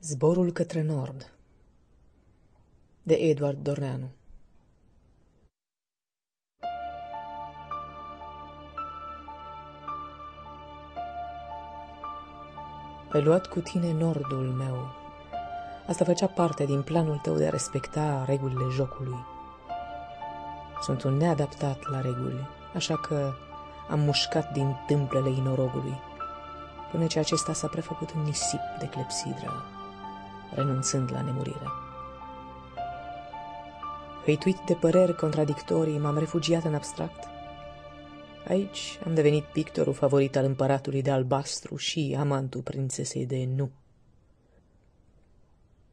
Zborul către nord de Eduard Dorneanu Ai luat cu tine nordul meu. Asta făcea parte din planul tău de a respecta regulile jocului. Sunt un neadaptat la reguli, așa că am mușcat din tâmplele inorogului, până ce acesta s-a prefăcut în nisip de clepsidră, renunțând la nemurire. Hăituit de păreri contradictorii, m-am refugiat în abstract. Aici am devenit pictorul favorit al împăratului de albastru și amantul prințesei de nu.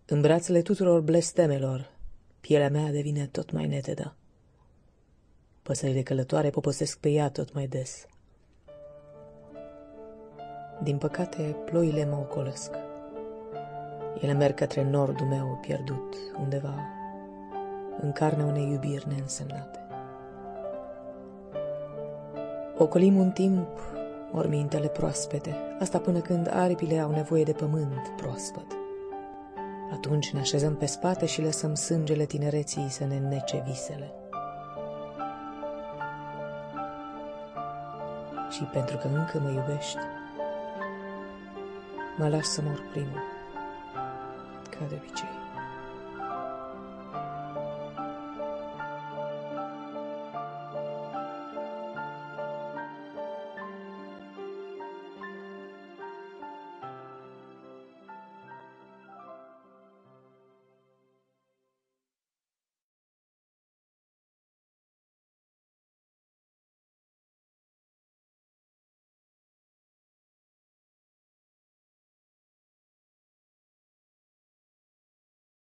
În brațele tuturor blestemelor, pielea mea devine tot mai netedă. Păsările călătoare poposesc pe ea tot mai des. Din păcate, ploile mă ocolesc. Ele merg către nordul meu pierdut, undeva, în carnea unei iubiri neînsemnate. Ocolim un timp mormintele proaspete, asta până când aripile au nevoie de pământ proaspăt. Atunci ne așezăm pe spate și lăsăm sângele tinereții să ne nece visele. Și pentru că încă mă iubești, mă las să mor primul, kalabileceği.